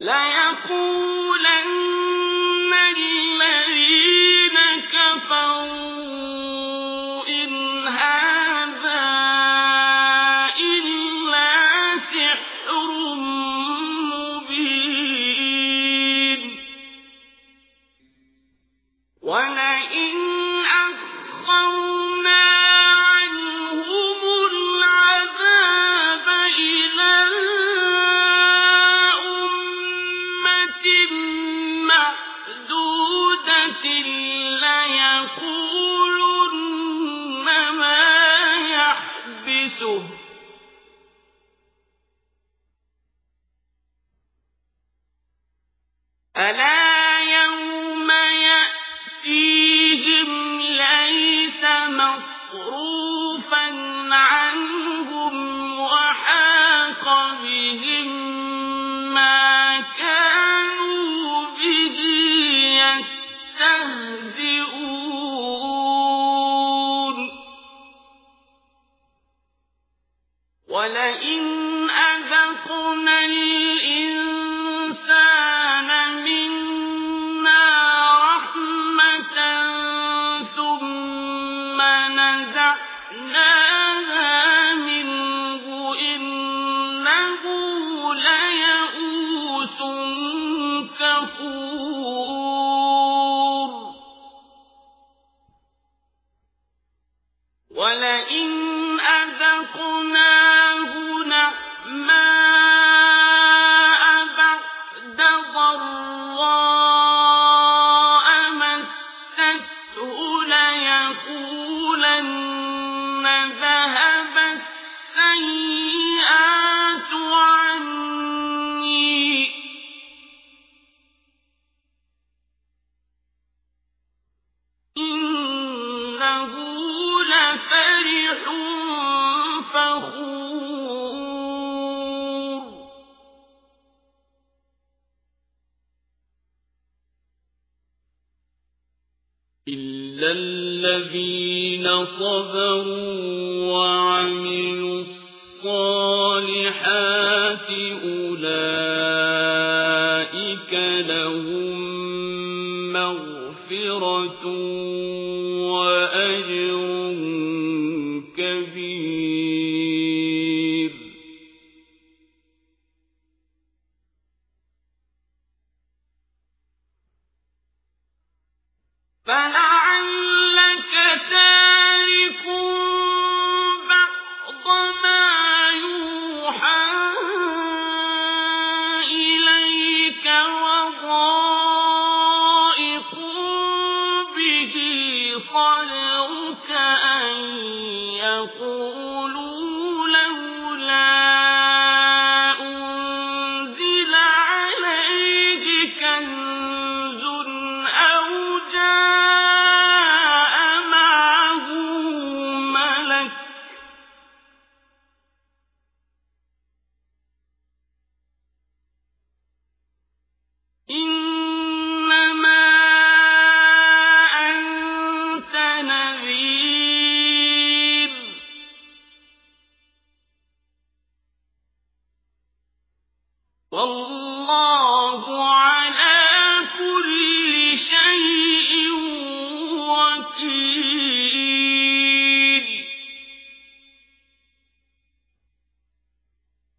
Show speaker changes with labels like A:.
A: ليقول نفسه. ألا ضَرٍّ فخور. إلا الذين صبروا وعملوا الصالحات أولئك لهم مغفرة